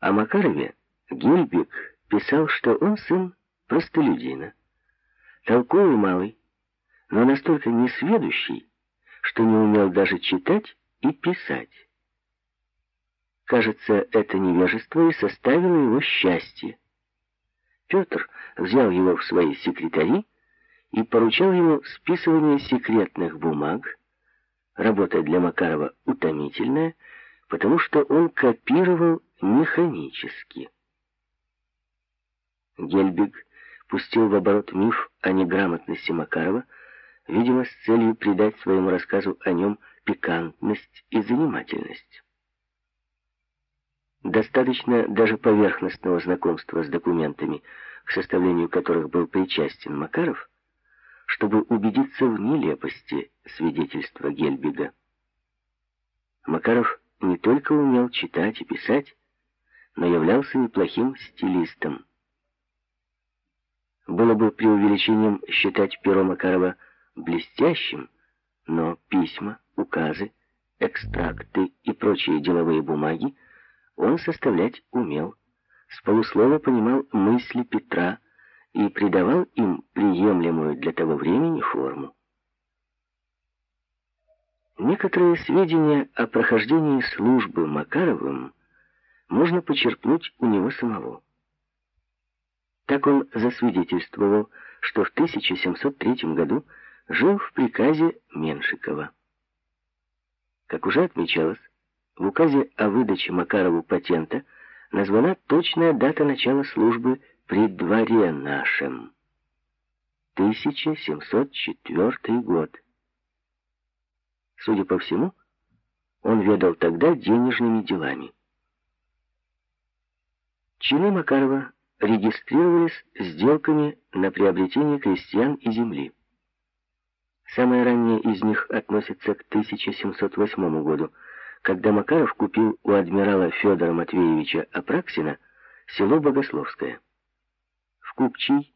О Макарове Гельбик писал, что он сын простолюдина, толковый малый, но настолько несведущий, что не умел даже читать и писать. Кажется, это невежество и составило его счастье. Петр взял его в свои секретари и поручал ему списывание секретных бумаг, работа для Макарова утомительная, потому что он копировал механически. Гельбиг пустил в оборот миф о неграмотности Макарова, видимо, с целью придать своему рассказу о нем пикантность и занимательность. Достаточно даже поверхностного знакомства с документами, к составлению которых был причастен Макаров, чтобы убедиться в нелепости свидетельства Гельбига. Макаров не только умел читать и писать, но являлся неплохим стилистом. Было бы преувеличением считать перо Макарова блестящим, но письма, указы, экстракты и прочие деловые бумаги он составлять умел, с полуслова понимал мысли Петра и придавал им приемлемую для того времени форму. Некоторые сведения о прохождении службы Макаровым можно почерпнуть у него самого. Так он засвидетельствовал, что в 1703 году жил в приказе Меншикова. Как уже отмечалось, в указе о выдаче Макарову патента названа точная дата начала службы при дворе нашем. 1704 год. Судя по всему, он ведал тогда денежными делами. Чины Макарова регистрировались сделками на приобретение крестьян и земли. Самое раннее из них относится к 1708 году, когда Макаров купил у адмирала Федора Матвеевича Апраксина село Богословское. В Купчий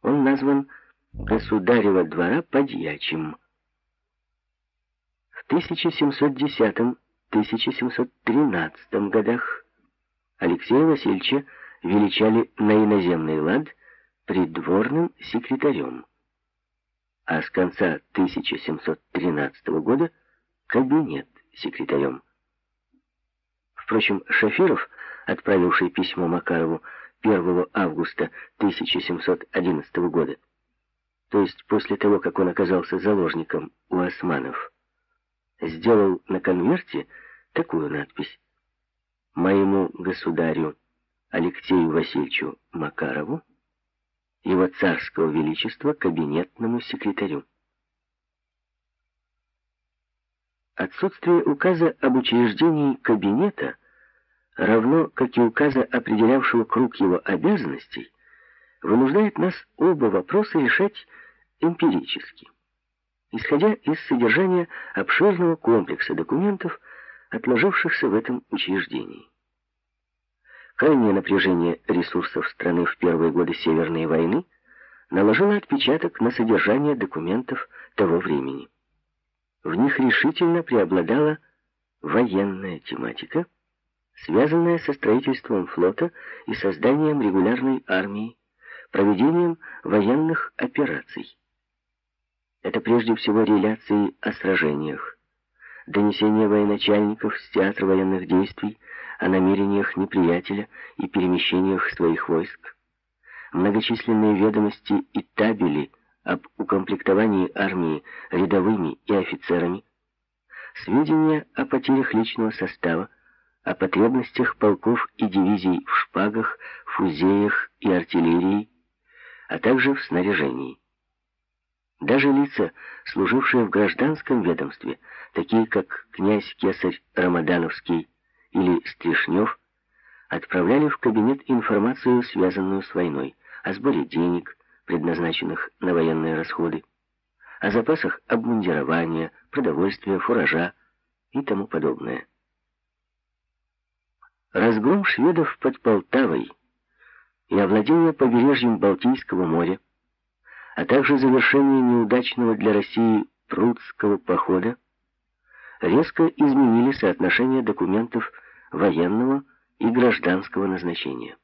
он назван «Государева двора подьячим». В 1710-1713 годах Алексея Васильевича величали на иноземный лад придворным секретарем, а с конца 1713 года кабинет секретарем. Впрочем, Шафиров, отправивший письмо Макарову 1 августа 1711 года, то есть после того, как он оказался заложником у османов, сделал на конверте такую надпись «Моему государю Алексею Васильевичу Макарову, его царского величества кабинетному секретарю». Отсутствие указа об учреждении кабинета, равно как и указа, определявшего круг его обязанностей, вынуждает нас оба вопроса решать эмпирически, исходя из содержания обширного комплекса документов, отложившихся в этом учреждении. Крайнее напряжение ресурсов страны в первые годы Северной войны наложило отпечаток на содержание документов того времени. В них решительно преобладала военная тематика, связанная со строительством флота и созданием регулярной армии, проведением военных операций. Это прежде всего реляции о сражениях, донесения военачальников с театра военных действий о намерениях неприятеля и перемещениях своих войск, многочисленные ведомости и табели – об укомплектовании армии рядовыми и офицерами, сведения о потерях личного состава, о потребностях полков и дивизий в шпагах, фузеях и артиллерии, а также в снаряжении. Даже лица, служившие в гражданском ведомстве, такие как князь Кесарь Рамадановский или Стришнев, отправляли в кабинет информацию, связанную с войной, о сборе денег, предназначенных на военные расходы, о запасах обмундирования, продовольствия, фуража и тому подобное. Разгром шведов под Полтавой и овладение побережьем Балтийского моря, а также завершение неудачного для России Прудского похода резко изменили соотношение документов военного и гражданского назначения.